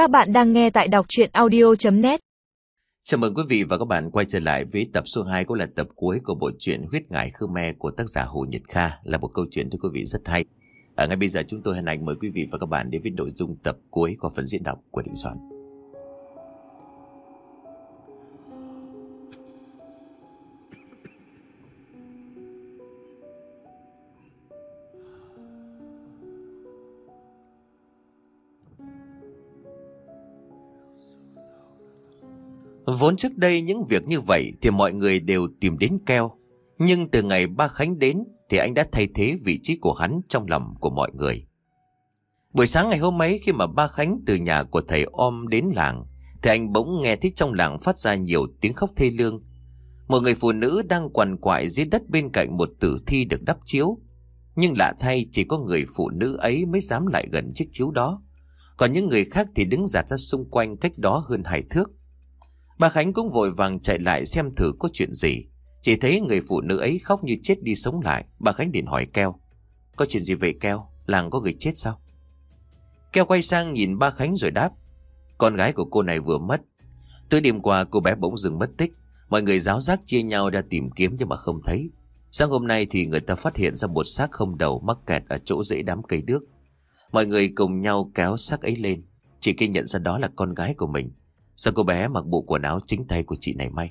Các bạn đang nghe tại đọc chuyện audio.net Chào mừng quý vị và các bạn quay trở lại với tập số 2 cũng là tập cuối của bộ truyện Huyết Ngải Khmer của tác giả Hồ Nhật Kha là một câu chuyện thưa quý vị rất hay. Ở ngay bây giờ chúng tôi hẹn ảnh mời quý vị và các bạn đến với nội dung tập cuối của phần diễn đọc của Định Soạn. Vốn trước đây những việc như vậy thì mọi người đều tìm đến keo. Nhưng từ ngày ba Khánh đến thì anh đã thay thế vị trí của hắn trong lòng của mọi người. Buổi sáng ngày hôm ấy khi mà ba Khánh từ nhà của thầy om đến làng, thì anh bỗng nghe thấy trong làng phát ra nhiều tiếng khóc thê lương. Một người phụ nữ đang quằn quại dưới đất bên cạnh một tử thi được đắp chiếu. Nhưng lạ thay chỉ có người phụ nữ ấy mới dám lại gần chiếc chiếu đó. Còn những người khác thì đứng giạt ra xung quanh cách đó hơn hai thước. Bà Khánh cũng vội vàng chạy lại xem thử có chuyện gì. Chỉ thấy người phụ nữ ấy khóc như chết đi sống lại. Bà Khánh liền hỏi Keo. Có chuyện gì vậy Keo? Làng có người chết sao? Keo quay sang nhìn ba Khánh rồi đáp. Con gái của cô này vừa mất. Từ đêm qua cô bé bỗng dừng mất tích. Mọi người giáo giác chia nhau ra tìm kiếm nhưng mà không thấy. Sáng hôm nay thì người ta phát hiện ra một xác không đầu mắc kẹt ở chỗ rễ đám cây đước. Mọi người cùng nhau kéo xác ấy lên. Chỉ kia nhận ra đó là con gái của mình. Sao cô bé mặc bộ quần áo chính tay của chị này may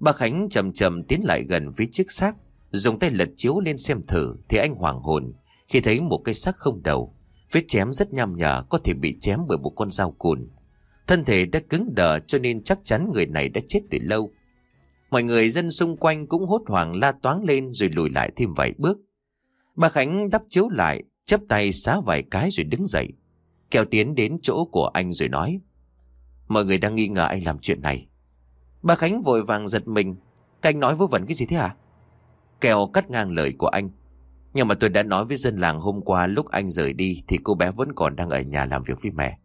Bà Khánh chậm chậm tiến lại gần với chiếc xác Dùng tay lật chiếu lên xem thử Thì anh hoàng hồn Khi thấy một cây xác không đầu Vết chém rất nham nhở Có thể bị chém bởi một con dao cùn Thân thể đã cứng đờ cho nên chắc chắn người này đã chết từ lâu Mọi người dân xung quanh cũng hốt hoảng la toáng lên rồi lùi lại thêm vài bước. Bà Khánh đắp chiếu lại, chấp tay xá vài cái rồi đứng dậy. Kéo tiến đến chỗ của anh rồi nói. Mọi người đang nghi ngờ anh làm chuyện này. Bà Khánh vội vàng giật mình. Các anh nói vô vẩn cái gì thế hả? Kèo cắt ngang lời của anh. Nhưng mà tôi đã nói với dân làng hôm qua Lúc anh rời đi Thì cô bé vẫn còn đang ở nhà làm việc với mẹ.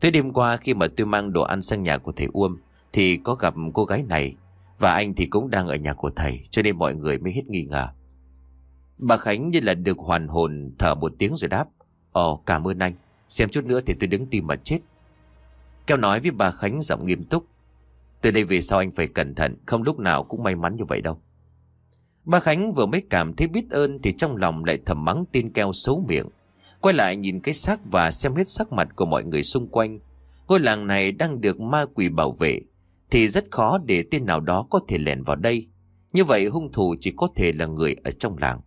Thế đêm qua khi mà tôi mang đồ ăn sang nhà của thầy Uông Thì có gặp cô gái này Và anh thì cũng đang ở nhà của thầy, Cho nên mọi người mới hết nghi ngờ. Bà Khánh như là được hoàn hồn Thở một tiếng rồi đáp Ồ cảm ơn anh. Xem chút nữa thì tôi đứng tim mà chết. Kéo nói với bà Khánh giọng nghiêm túc. Từ đây về sau anh phải cẩn thận, không lúc nào cũng may mắn như vậy đâu. Bà Khánh vừa mới cảm thấy biết ơn thì trong lòng lại thầm mắng tin keo xấu miệng. Quay lại nhìn cái xác và xem hết sắc mặt của mọi người xung quanh. Ngôi làng này đang được ma quỷ bảo vệ, thì rất khó để tên nào đó có thể lèn vào đây. Như vậy hung thủ chỉ có thể là người ở trong làng.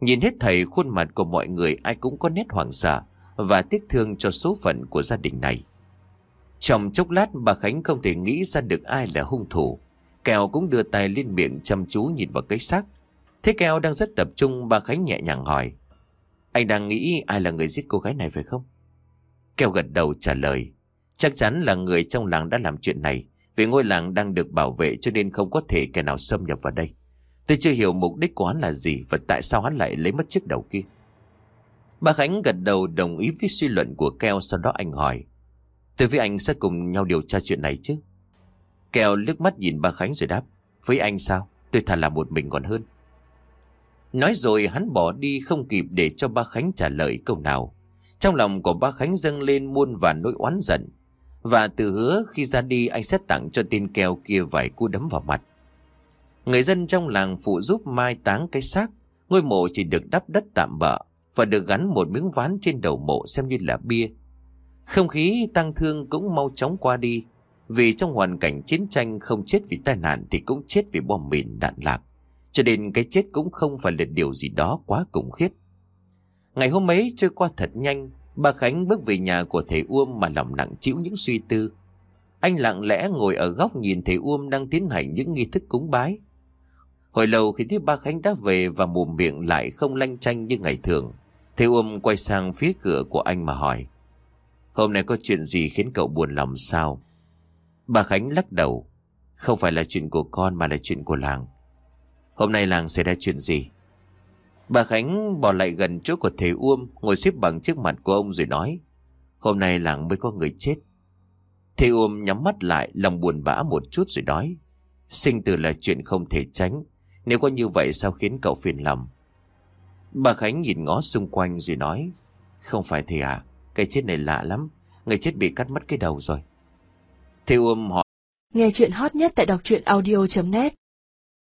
Nhìn hết thầy khuôn mặt của mọi người ai cũng có nét hoảng sợ và tiếc thương cho số phận của gia đình này. Trong chốc lát bà Khánh không thể nghĩ ra được ai là hung thủ. Kèo cũng đưa tay lên miệng chăm chú nhìn vào cái xác. Thế Kèo đang rất tập trung, bà Khánh nhẹ nhàng hỏi. Anh đang nghĩ ai là người giết cô gái này phải không? Kèo gật đầu trả lời. Chắc chắn là người trong làng đã làm chuyện này. Vì ngôi làng đang được bảo vệ cho nên không có thể kẻ nào xâm nhập vào đây. Tôi chưa hiểu mục đích của hắn là gì và tại sao hắn lại lấy mất chiếc đầu kia. Bà Khánh gật đầu đồng ý với suy luận của Keo sau đó anh hỏi. Tôi với anh sẽ cùng nhau điều tra chuyện này chứ. Kèo lướt mắt nhìn ba Khánh rồi đáp. Với anh sao? Tôi thà là một mình còn hơn. Nói rồi hắn bỏ đi không kịp để cho ba Khánh trả lời câu nào. Trong lòng của ba Khánh dâng lên muôn và nỗi oán giận. Và từ hứa khi ra đi, anh sẽ tặng cho tên kèo kia vài cú đấm vào mặt. Người dân trong làng phụ giúp mai táng cái xác. Ngôi mộ chỉ được đắp đất tạm bỡ và được gắn một miếng ván trên đầu mộ xem như là bia không khí tăng thương cũng mau chóng qua đi. Vì trong hoàn cảnh chiến tranh không chết vì tai nạn thì cũng chết vì bom mìn đạn lạc. Cho nên cái chết cũng không phải là điều gì đó quá khủng khiếp. Ngày hôm ấy trôi qua thật nhanh, bà Khánh bước về nhà của thầy Uông mà lòng nặng chịu những suy tư. Anh lặng lẽ ngồi ở góc nhìn thầy Uông đang tiến hành những nghi thức cúng bái. Hồi lâu khi thấy ba Khánh đã về và mồm miệng lại không lanh chanh như ngày thường, thầy Uông quay sang phía cửa của anh mà hỏi. Hôm nay có chuyện gì khiến cậu buồn lòng sao? Bà Khánh lắc đầu. Không phải là chuyện của con mà là chuyện của làng. Hôm nay làng xảy ra chuyện gì? Bà Khánh bỏ lại gần chỗ của thầy Uông, ngồi xếp bằng trước mặt của ông rồi nói. Hôm nay làng mới có người chết. Thầy Uông nhắm mắt lại, lòng buồn bã một chút rồi nói. Sinh tử là chuyện không thể tránh. Nếu có như vậy sao khiến cậu phiền lòng? Bà Khánh nhìn ngó xung quanh rồi nói. Không phải thầy à, cái chết này lạ lắm. Người chết bị cắt mất cái đầu rồi Thế Uông họ Nghe chuyện hot nhất tại đọc truyện audio.net